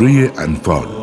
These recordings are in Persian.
سوره انفال.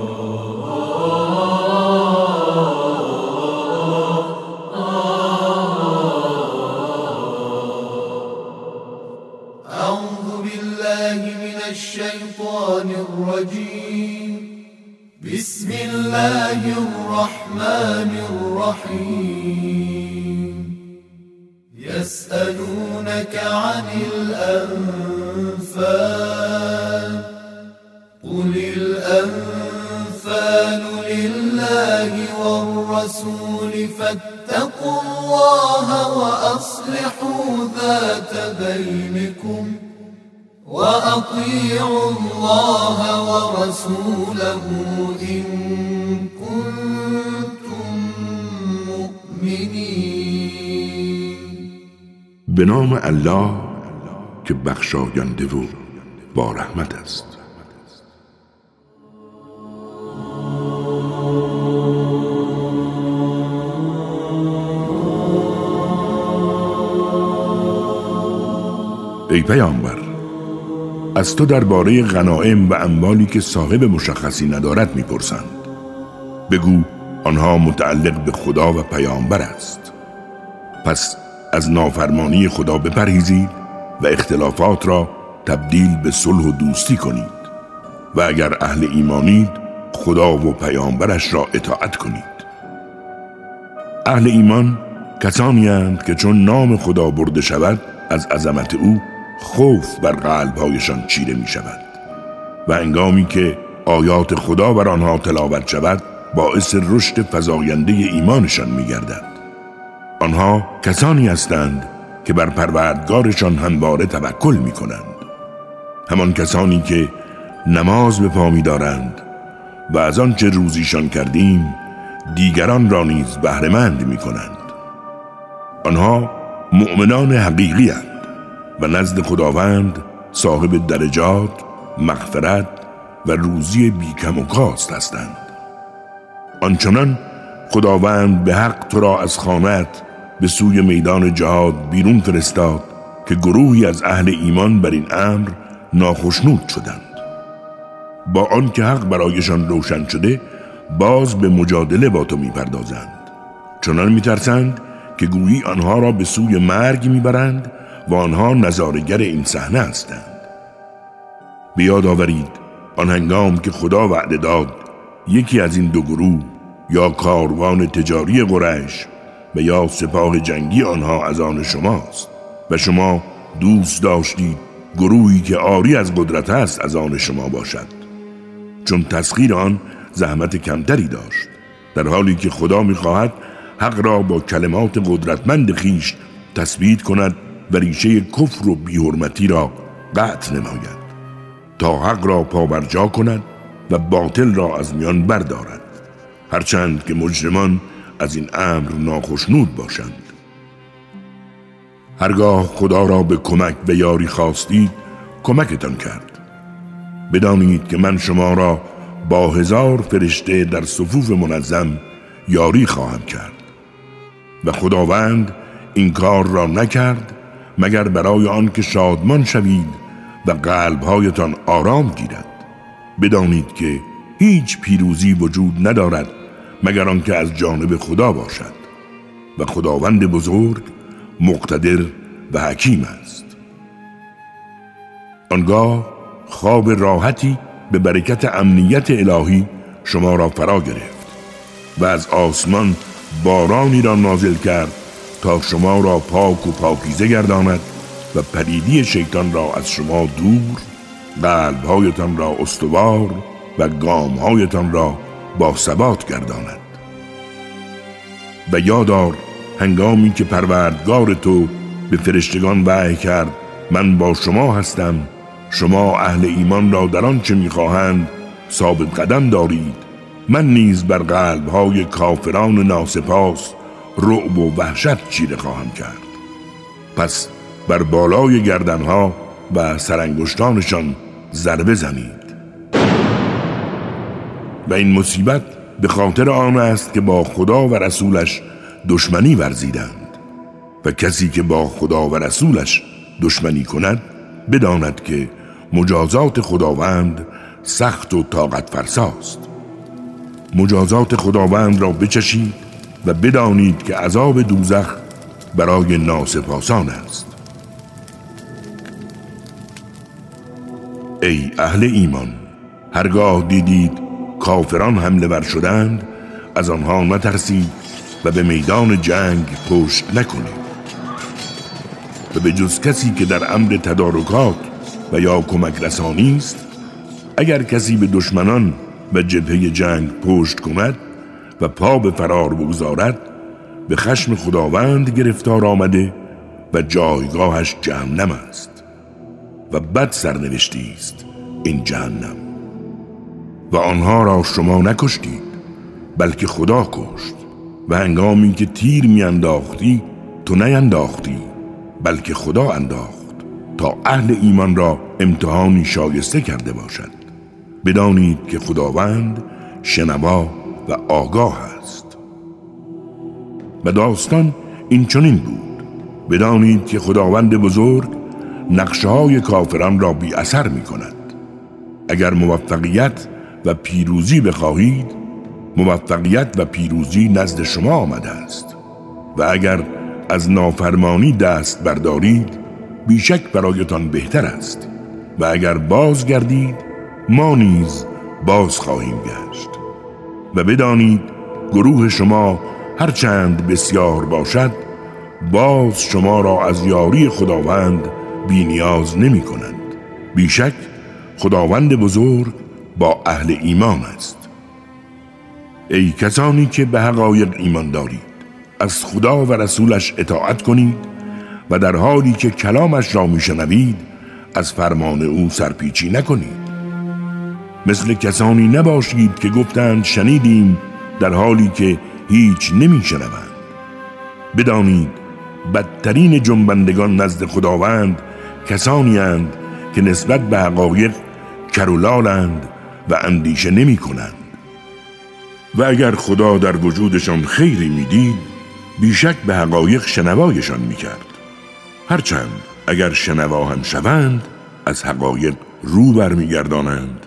بينكم وأطيعوا الله ورسوله إن كنتم مؤمنين. به نام الله که بخشاینده و با رحمت است. ای پیامبر از تو درباره غنائم و اموالی که صاحب مشخصی ندارد می‌پرسند. بگو آنها متعلق به خدا و پیامبر است. پس از نافرمانی خدا بپرهیزید و اختلافات را تبدیل به صلح و دوستی کنید. و اگر اهل ایمانید خدا و پیامبرش را اطاعت کنید. اهل ایمان کسانی که چون نام خدا برده شود از عظمت او خوف بر قلبهایشان چیره می شود و انگامی که آیات خدا بر آنها تلاوت شود باعث رشد فزاینده ایمانشان می گردد آنها کسانی هستند که بر پروردگارشان همواره توکل می کنند همان کسانی که نماز به پا می دارند و از آنچه روزیشان کردیم دیگران را نیز بهرهمند می کنند آنها مؤمنان حقیقی هستند. و نزد خداوند صاحب درجات، مغفرت و روزی بیکم و کاست هستند. آنچنان خداوند به حق تو را از خانت به سوی میدان جهاد بیرون فرستاد که گروهی از اهل ایمان بر این امر ناخشنود شدند. با آنکه حق برایشان روشن شده باز به مجادله با تو می‌پردازند. چنان میترسند که گویی آنها را به سوی مرگ می‌برند و آنها نظارگر این صحنه هستند. بیاد آورید آن هنگام که خدا وعده داد یکی از این دو گروه یا کاروان تجاری قریش و یا سپاه جنگی آنها از آن شماست و شما دوست داشتید گروهی که آری از قدرت است از آن شما باشد. چون تسخیر آن زحمت کمتری داشت در حالی که خدا می‌خواهد حق را با کلمات قدرتمند خیش تثبیت کند و ریشه کفر و بیحرمتی را قطع نماید تا حق را پابرجا کند و باطل را از میان بردارد. هرچند که مجرمان از این امر ناخشنود باشند. هرگاه خدا را به کمک و یاری خواستید کمکتان کرد. بدانید که من شما را با هزار فرشته در صفوف منظم یاری خواهم کرد. و خداوند این کار را نکرد مگر برای آن که شادمان شوید و قلبهایتان آرام گیرد. بدانید که هیچ پیروزی وجود ندارد مگر آنکه از جانب خدا باشد و خداوند بزرگ مقتدر و حکیم است. آنگاه خواب راحتی به برکت امنیت الهی شما را فرا گرفت و از آسمان بارانی را نازل کرد تا شما را پاک و پاکیزه گرداند و پریدی شیطان را از شما دور قلبهایتان را استوار و گامهایتان را با ثبات گرداند. و یادار هنگامی که پروردگار تو به فرشتگان وحی کرد من با شما هستم شما اهل ایمان را در آنچه می‌خواهند ثابت قدم دارید. من نیز بر قلبهای کافران ناسپاس رعب و وحشت چیره خواهم کرد. پس بر بالای گردنها و سرانگشتانشان ضربه زنید. و این مصیبت به خاطر آن است که با خدا و رسولش دشمنی ورزیدند. و کسی که با خدا و رسولش دشمنی کند بداند که مجازات خداوند سخت و طاقت فرساست مجازات خداوند را بچشید و بدانید که عذاب دوزخ برای ناسپاسان است. ای اهل ایمان هرگاه دیدید کافران حمله ور شدند از آنها نترسید و به میدان جنگ پشت نکنید. و به جز کسی که در امر تدارکات و یا کمک رسانی است اگر کسی به دشمنان و جبهه جنگ پشت کند و پا به فرار بگذارد به خشم خداوند گرفتار آمده و جایگاهش جهنم است و بد سرنوشتی است این جهنم. و آنها را شما نکشتید بلکه خدا کشت و هنگامی که تیر میانداختی تو نینداختی بلکه خدا انداخت تا اهل ایمان را امتحانی شایسته کرده باشد. بدانید که خداوند شنوا و آگاه است. و داستان این چنین بود. بدانید که خداوند بزرگ نقشه های کافران را بی اثر می کند اگر موفقیت و پیروزی بخواهید موفقیت و پیروزی نزد شما آمده است. و اگر از نافرمانی دست بردارید بیشک برایتان بهتر است. و اگر بازگردید ما نیز باز خواهیم گشت. و بدانید گروه شما هرچند بسیار باشد باز شما را از یاری خداوند بینیاز نمی کنند. بیشک خداوند بزرگ با اهل ایمان است. ای کسانی که به حقایق ایمان دارید از خدا و رسولش اطاعت کنید و در حالی که کلامش را میشنوید از فرمان او سرپیچی نکنید. مثل کسانی نباشید که گفتند شنیدیم در حالی که هیچ نمیشنوند. بدانید بدترین جنبندگان نزد خداوند کسانی هند که نسبت به حقایق کرولالند و اندیشه نمی کنند و اگر خدا در وجودشان خیری می‌دید بیشک به حقایق شنوایشان می‌کرد. هرچند اگر شنوا هم شوند از حقایق رو برمیگردانند.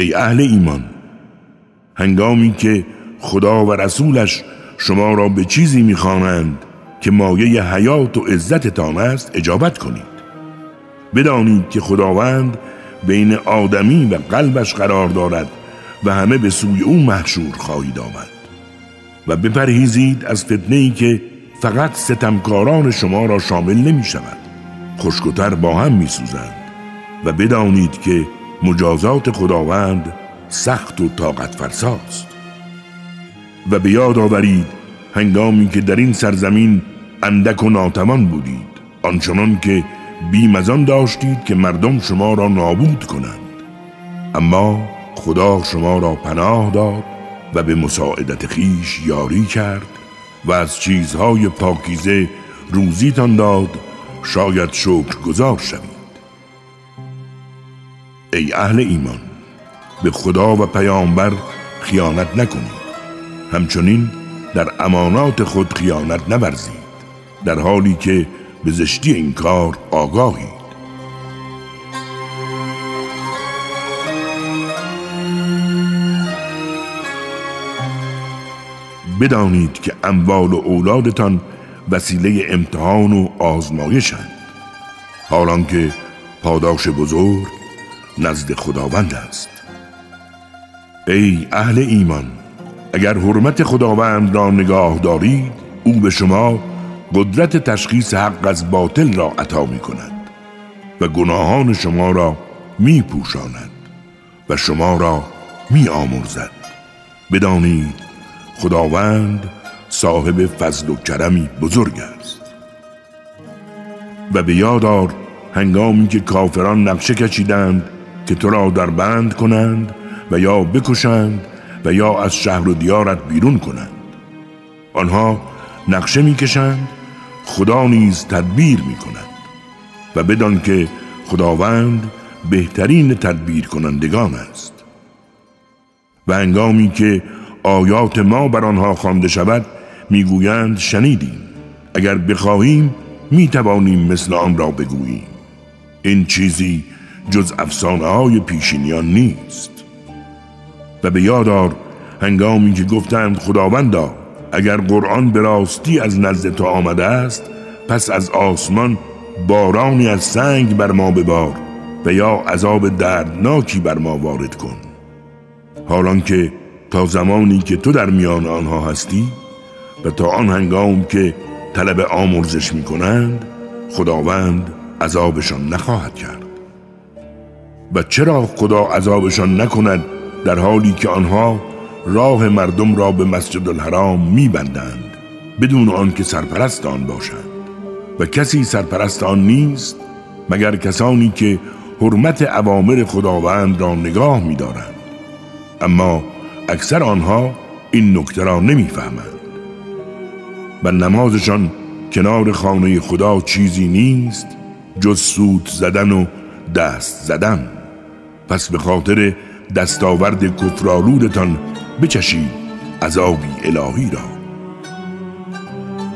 ای اهل ایمان. هنگامی که خدا و رسولش شما را به چیزی می‌خوانند که مایه حیات و عزتتان است اجابت کنید. بدانید که خداوند بین آدمی و قلبش قرار دارد و همه به سوی او محشور خواهید آمد. و بپرهیزید از فتنه ای که فقط ستمکاران شما را شامل نمی شود خشکتر با هم می سوزند و بدانید که مجازات خداوند سخت و طاقت فرساست. و به یاد آورید هنگامی که در این سرزمین اندک و ناتوان بودید. آنچنان که بیمزان داشتید که مردم شما را نابود کنند. اما خدا شما را پناه داد و به مساعدت خیش یاری کرد و از چیزهای پاکیزه روزیتان داد. شاید شکر گذار شوید. ای اهل ایمان به خدا و پیامبر خیانت نکنید همچنین در امانات خود خیانت نورزید در حالی که به زشتی این کار آگاهید. بدانید که اموال و اولادتان وسیله امتحان و حالان که پاداش بزرگ نزد خداوند است. ای اهل ایمان اگر حرمت خداوند را نگاه دارید او به شما قدرت تشخیص حق از باطل را عطا می کند و گناهان شما را می پوشاند و شما را می آمرزد بدانید خداوند صاحب فضل و کرمی بزرگ است. و به یادار هنگامی که کافران نقشه کشیدند که تو را در بند کنند و یا بکشند و یا از شهر و دیارت بیرون کنند. آنها نقشه می‌کشند خدا نیز تدبیر می‌کند و بدان که خداوند بهترین تدبیر کنندگان است. و انگامی که آیات ما بر آنها خوانده شود می‌گویند شنیدیم. اگر بخواهیم می‌توانیم مثل آن را بگوییم. این چیزی جز افسانه های پیشینیان نیست. و به یادار هنگامی که گفتند خداوندا اگر قرآن به راستی از نزد تو آمده است پس از آسمان بارانی از سنگ بر ما ببار و یا عذاب دردناکی بر ما وارد کن. حالان که تا زمانی که تو در میان آنها هستی و تا آن هنگام که طلب آمرزش می کنند خداوند عذابشان نخواهد کرد. و چرا خدا عذابشان نکند در حالی که آنها راه مردم را به مسجد الحرام میبندند بدون آنکه سرپرست آن باشند. و کسی سرپرست آن نیست مگر کسانی که حرمت عوامر خداوند را نگاه می‌دارند. اما اکثر آنها این نکته را نمی‌فهمند. و نمازشان کنار خانه خدا چیزی نیست جز سود زدن و دست زدن. پس به خاطر دستاورد کفرالودتان بچشید عذابی الهی را.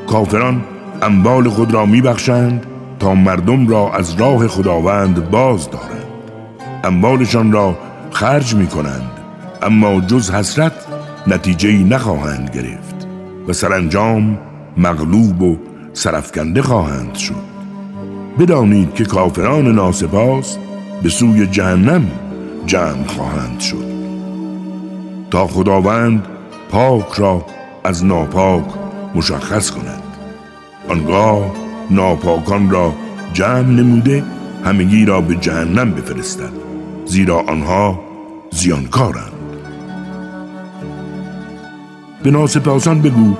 کافران اموال خود را میبخشند تا مردم را از راه خداوند باز دارند. اموالشان را خرج می کنند اما جز حسرت نتیجه نخواهند گرفت و سرانجام مغلوب و سرفکنده خواهند شد. بدانید که کافران ناسپاس به سوی جهنم جمع خواهند شد. تا خداوند پاک را از ناپاک مشخص کند. آنگاه ناپاکان را جمع نموده همگی را به جهنم بفرستد زیرا آنها زیانکارند. به ناسپاسان بگو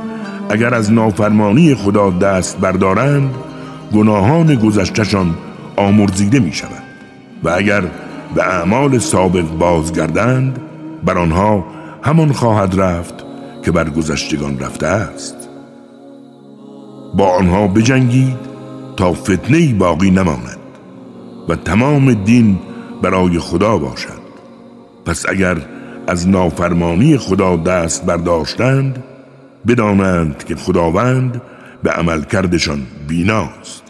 اگر از نافرمانی خدا دست بردارند گناهان گذشتشان آمرزیده می شود و اگر به اعمال سابق بازگردند بر آنها همان خواهد رفت که بر گذشتگان رفته است. با آنها بجنگید تا فتنه باقی نماند و تمام دین برای خدا باشد. پس اگر از نافرمانی خدا دست برداشتند بدانند که خداوند به عمل کردشان بیناست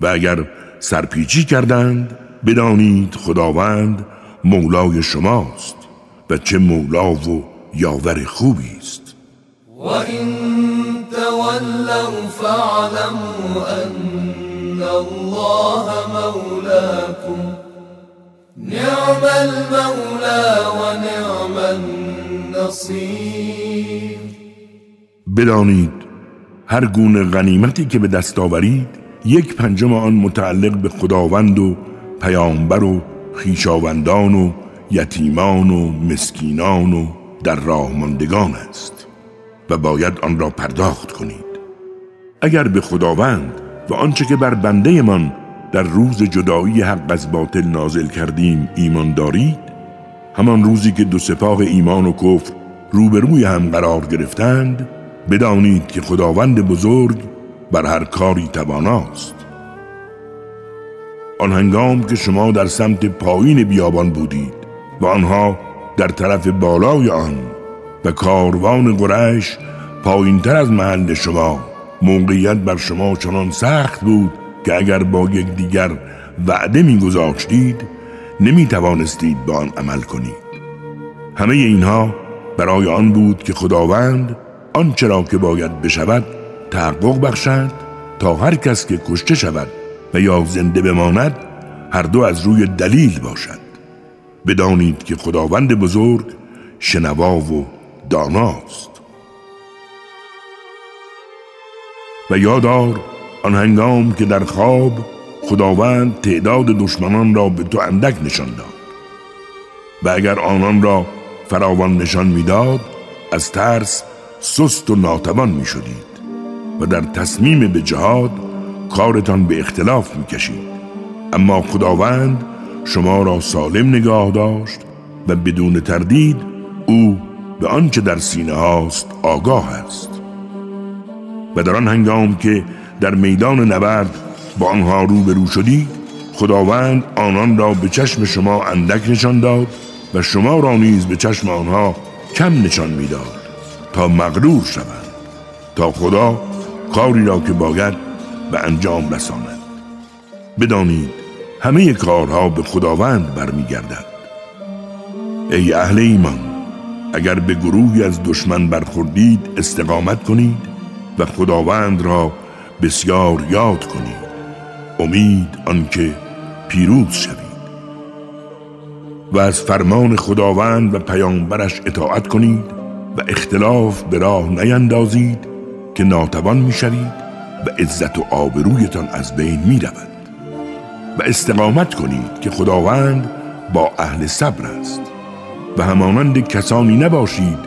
و اگر سرپیچی کردند بدانید خداوند مولای شماست و چه مولا و یاور خوبی است. و این تولوا فاعلموا ان الله مولاكم نعم المولا و نعم النصیر بدانید هر گونه غنیمتی که به دست آورید یک پنجم آن متعلق به خداوند و پیامبر و خیشاوندان و یتیمان و مسکینان و در راه ماندگان است و باید آن را پرداخت کنید. اگر به خداوند و آنچه که بر بنده من در روز جدایی حق از باطل نازل کردیم ایمان دارید همان روزی که دو سپاه ایمان و کفر روبروی هم قرار گرفتند بدانید که خداوند بزرگ بر هر کاری تواناست. آن هنگام که شما در سمت پایین بیابان بودید و آنها در طرف بالای آن و کاروان قریش پایین تر از محل شما موقعیت بر شما چنان سخت بود که اگر با یک دیگر وعده میگذاشتید نمی توانستید به آن عمل کنید. همه اینها برای آن بود که خداوند آنچه را که باید بشود تحقق بخشد تا هر کس که کشته شود و یا زنده بماند هر دو از روی دلیل باشد بدانید که خداوند بزرگ شنوا و داناست. و یادار آن هنگام که در خواب خداوند تعداد دشمنان را به تو اندک نشان داد. و اگر آنان را فراوان نشان می‌داد از ترس سست و ناتوان می شدید و در تصمیم به جهاد کارتان به اختلاف می کشید اما خداوند شما را سالم نگاه داشت و بدون تردید او به آنچه در سینه هاست آگاه است. و در آن هنگام که در میدان نبرد با آنها روبرو شدید خداوند آنان را به چشم شما اندک نشان داد و شما را نیز به چشم آنها کم نشان می‌داد تا مغرور شوند تا خدا کاری را که باید به انجام رساند. بدانید همه کارها به خداوند برمیگردد. ای اهل ایمان اگر به گروهی از دشمن برخوردید استقامت کنید و خداوند را بسیار یاد کنید. امید آنکه پیروز شوید. و از فرمان خداوند و پیامبرش اطاعت کنید و اختلاف به راه نیندازید که ناتوان می‌شوید. و عزت و آبرویتان از بین می رود و استقامت کنید که خداوند با اهل صبر است. و همانند کسانی نباشید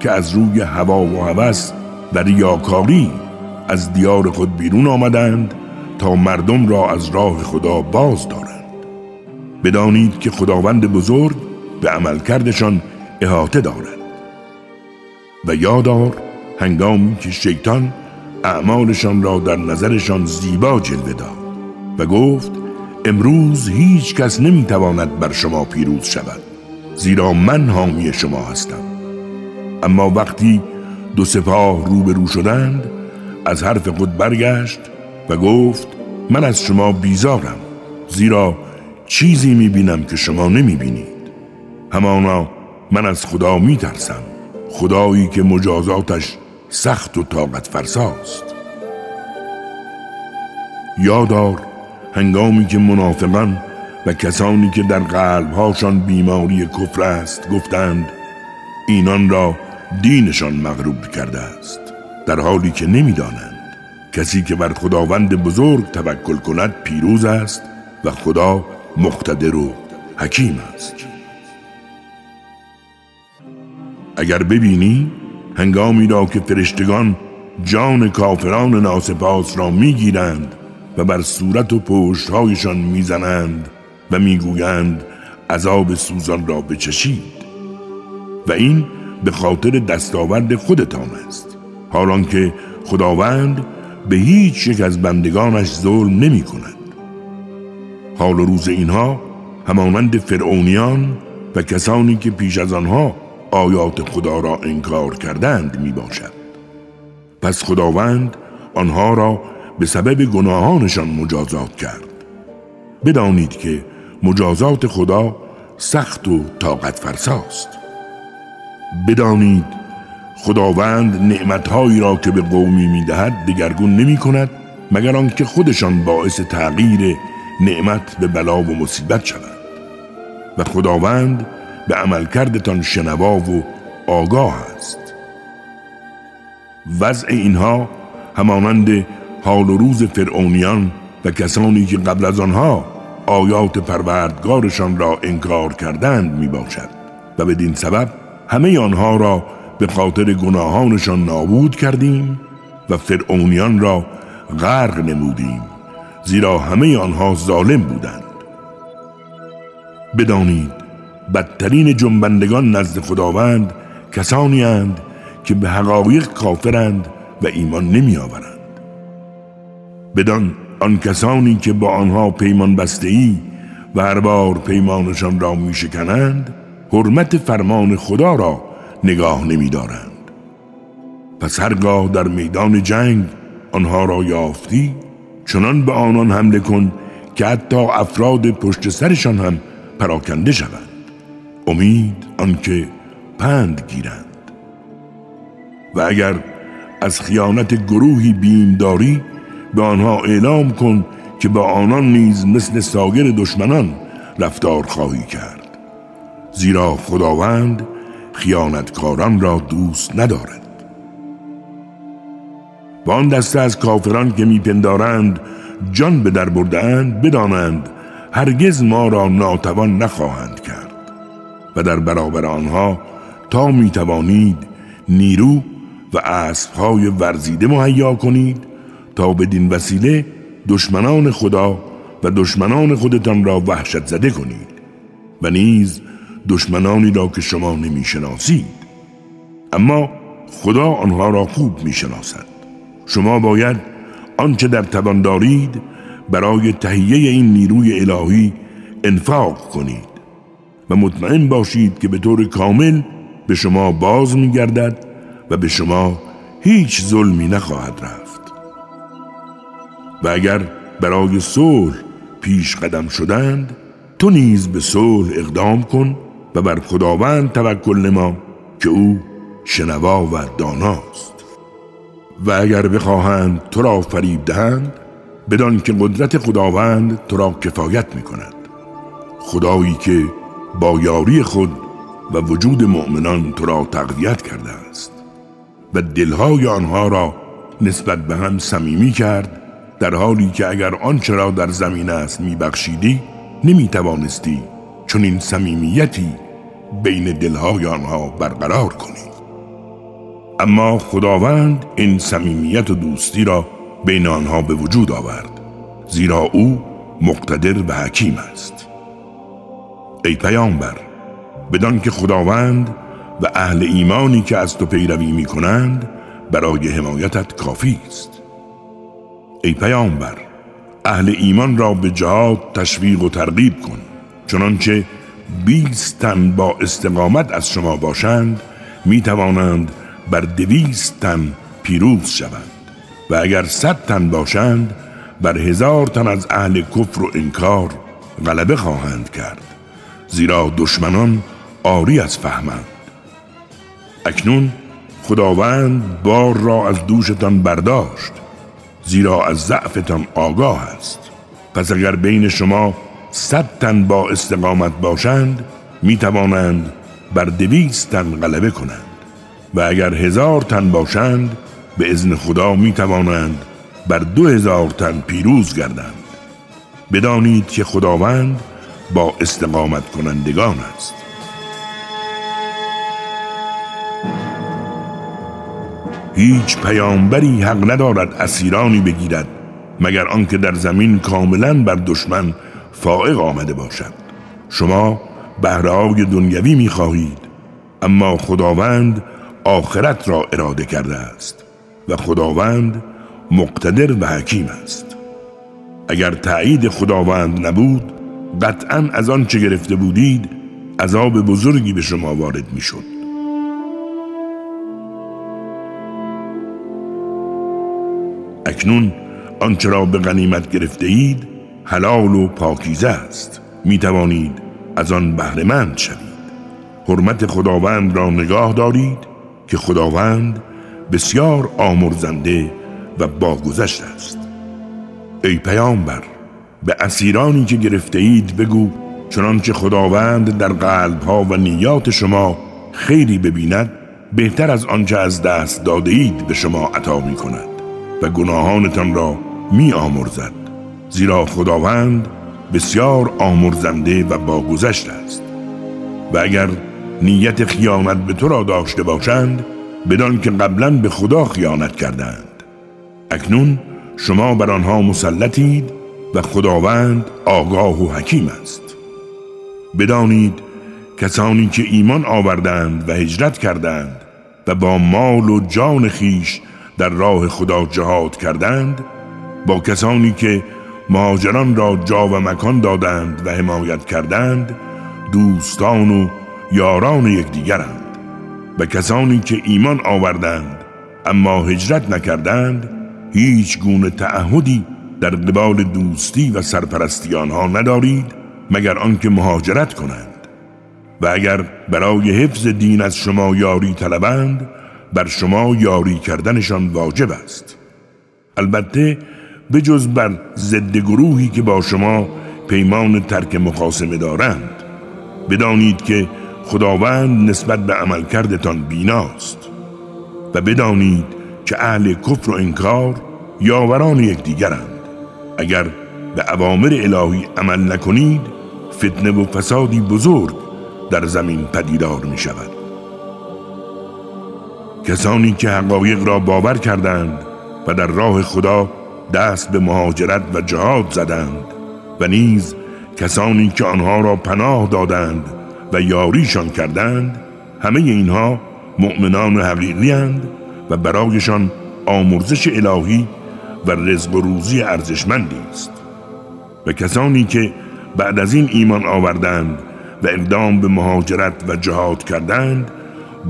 که از روی هوا و هوس و ریاکاری از دیار خود بیرون آمدند تا مردم را از راه خدا باز دارند. بدانید که خداوند بزرگ به عملکردشان احاطه دارد. و یادار هنگامی که شیطان اعمالشان را در نظرشان زیبا جلوه داد و گفت امروز هیچ کس نمی‌تواند بر شما پیروز شود زیرا من حامی شما هستم. اما وقتی دو سپاه روبرو شدند از حرف خود برگشت و گفت من از شما بیزارم زیرا چیزی می‌بینم که شما نمی‌بینید. همانا من از خدا میترسم خدایی که مجازاتش سخت و طاقت فرساست. یادار هنگامی که منافقان و کسانی که در قلبهاشان بیماری کفر است گفتند اینان را دینشان مغروب کرده است در حالی که نمی‌دانند. کسی که بر خداوند بزرگ توکل کند پیروز است و خدا مقتدر و حکیم است. اگر ببینی هنگامی را که فرشتگان جان کافران ناسپاس را می‌گیرند و بر صورت و پشتهایشان می‌زنند و می‌گویند عذاب سوزان را بچشید. و این به خاطر دستاورد خودتان است. حالان که خداوند به هیچ یک از بندگانش ظلم نمی کند حال و روز اینها همانند فرعونیان و کسانی که پیش از آنها آیات خدا را انکار کردند می باشد پس خداوند آنها را به سبب گناهانشان مجازات کرد. بدانید که مجازات خدا سخت و طاقت فرساست. بدانید خداوند نعمتهایی را که به قومی می‌دهد دگرگون نمی کند مگر آنکه خودشان باعث تغییر نعمت به بلا و مصیبت شود و خداوند به عملکردتان شنوا و آگاه است. وضع اینها همانند حال و روز فرعونیان و کسانی که قبل از آنها آیات پروردگارشان را انکار کردند می باشد و بدین سبب همه آنها را به خاطر گناهانشان نابود کردیم و فرعونیان را غرق نمودیم زیرا همه آنها ظالم بودند. بدانید بدترین جنبندگان نزد خداوند کسانی هند که به حقایق کافرند و ایمان نمی آورند بدان آن کسانی که با آنها پیمان بسته ای و هر بار پیمانشان را می شکنند حرمت فرمان خدا را نگاه نمی دارند پس هرگاه در میدان جنگ آنها را یافتی چنان به آنان حمله کن که حتی افراد پشت سرشان هم پراکنده شوند. امید آنکه پند گیرند. و اگر از خیانت گروهی بیم داری به آنها اعلام کن که با آنان نیز مثل ساگر دشمنان رفتار خواهی کرد. زیرا خداوند خیانتکاران را دوست ندارد. و آن دسته از کافران که میپندارند جان به در بردهاند بدانند هرگز ما را ناتوان نخواهند کرد. و در برابر آنها تا می توانید نیرو و اسبهای ورزیده مهیا کنید تا بدین وسیله دشمنان خدا و دشمنان خودتان را وحشت زده کنید و نیز دشمنانی را که شما نمی‌شناسید. اما خدا آنها را خوب می‌شناسد. شما باید آنچه در توان دارید برای تهیه این نیروی الهی انفاق کنید. و مطمئن باشید که به طور کامل به شما باز میگردد و به شما هیچ ظلمی نخواهد رفت. و اگر برای صلح پیش قدم شدند تو نیز به صلح اقدام کن و بر خداوند توکل نما که او شنوا و داناست. و اگر بخواهند تو را فریب دهند بدان که قدرت خداوند تو را کفایت می کند خدایی که با یاری خود و وجود مؤمنان تو را تقویت کرده است و دلهای آنها را نسبت به هم صمیمی کرد در حالی که اگر آنچه را در زمین است میبخشیدی نمی توانستی چون این صمیمیتی بین دلهای آنها برقرار کنی. اما خداوند این صمیمیت و دوستی را بین آنها به وجود آورد زیرا او مقتدر و حکیم است. ای پیامبر بدان که خداوند و اهل ایمانی که از تو پیروی می کنند برای حمایتت کافی است. ای پیامبر اهل ایمان را به جهاد تشویق و ترغیب کن چنانچه بیست تن با استقامت از شما باشند می توانند بر دویست تن پیروز شوند. و اگر صد تن باشند بر هزار تن از اهل کفر و انکار غلبه خواهند کرد. زیرا دشمنان آری از فهمند. اکنون خداوند بار را از دوشتان برداشت زیرا از ضعفتان آگاه است. پس اگر بین شما صد تن با استقامت باشند می توانند بر دویست تن غلبه کنند. و اگر هزار تن باشند به ازن خدا می توانند بر دو هزار تن پیروز گردند. بدانید که خداوند با استقامت کنندگان است. هیچ پیامبری حق ندارد اسیرانی بگیرد مگر آنکه در زمین کاملا بر دشمن فائق آمده باشد. شما بهرهای دنیوی می‌خواهید اما خداوند آخرت را اراده کرده است و خداوند مقتدر و حکیم است. اگر تایید خداوند نبود قطعا از آن چه گرفته بودید عذاب بزرگی به شما وارد می‌شد. اکنون آنچه را به غنیمت گرفته اید حلال و پاکیزه است. می توانید از آن بهرهمند شوید. حرمت خداوند را نگاه دارید که خداوند بسیار آمرزنده و باگذشت است. ای پیامبر به اسیرانی که گرفته اید بگو چنانچه خداوند در قلبها و نیات شما خیری ببیند بهتر از آنچه از دست داده اید به شما عطا می کند و گناهانتان را می آمرزد زیرا خداوند بسیار آمرزنده و باگذشت است. و اگر نیت خیانت به تو را داشته باشند بدان که قبلا به خدا خیانت کردند. اکنون شما بر آنها مسلطید و خداوند آگاه و حکیم است. بدانید کسانی که ایمان آوردند و هجرت کردند و با مال و جان خیش در راه خدا جهاد کردند با کسانی که مهاجران را جا و مکان دادند و حمایت کردند دوستان و یاران یکدیگرند. و کسانی که ایمان آوردند اما هجرت نکردند هیچ گونه تعهدی در قبال دوستی و سرپرستی آنها ندارید مگر آنکه مهاجرت کنند. و اگر برای حفظ دین از شما یاری طلبند بر شما یاری کردنشان واجب است. البته به جز بر ضد گروهی که با شما پیمان ترک مخاسمه دارند بدانید که خداوند نسبت به عملکردتان بیناست. و بدانید که اهل کفر و انکار یاوران یکدیگرند. اگر به اوامر الهی عمل نکنید فتنه و فسادی بزرگ در زمین پدیدار می شود کسانی که حقایق را باور کردند و در راه خدا دست به مهاجرت و جهاد زدند و نیز کسانی که آنها را پناه دادند و یاریشان کردند همه اینها مؤمنان حقیقی و برایشان آمرزش الهی و رزق و روزی ارزشمندی است. و کسانی که بعد از این ایمان آوردند و اقدام به مهاجرت و جهاد کردند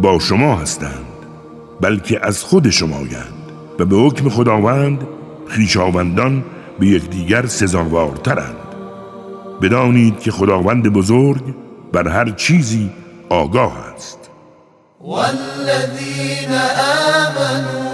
با شما هستند بلکه از خود شمایند و به حکم خداوند خیشاوندان به یکدیگر سزاوارترند. بدانید که خداوند بزرگ بر هر چیزی آگاه است. والذین آمنوا من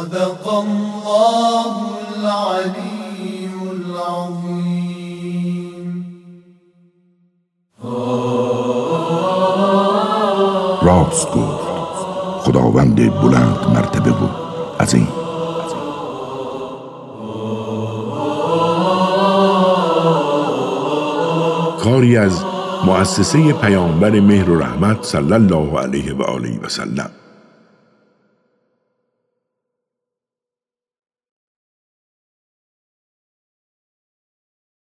صدق الله العلي راست گفت. خداوند بلند مرتبه و عظیم. کاری از مؤسسه پیامبر مهر و رحمت صلی الله علیه و آله و سلم.